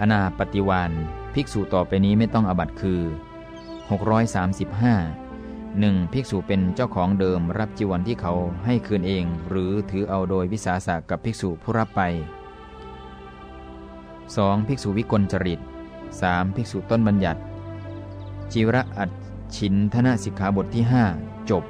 อนาปฏิวานภิกษุต่อไปนี้ไม่ต้องอบัตคือ 635 1. ภิกษุเป็นเจ้าของเดิมรับจีวรที่เขาให้คืนเอง หรือถือเอาโดยวิสาสะกับภิกษุผู้รับไป 2. ภิกษุวิกลจริต 3. ภิกษุต้นบัญญัติจีระอัดชินธนสิกขาบทที่ 5 จบ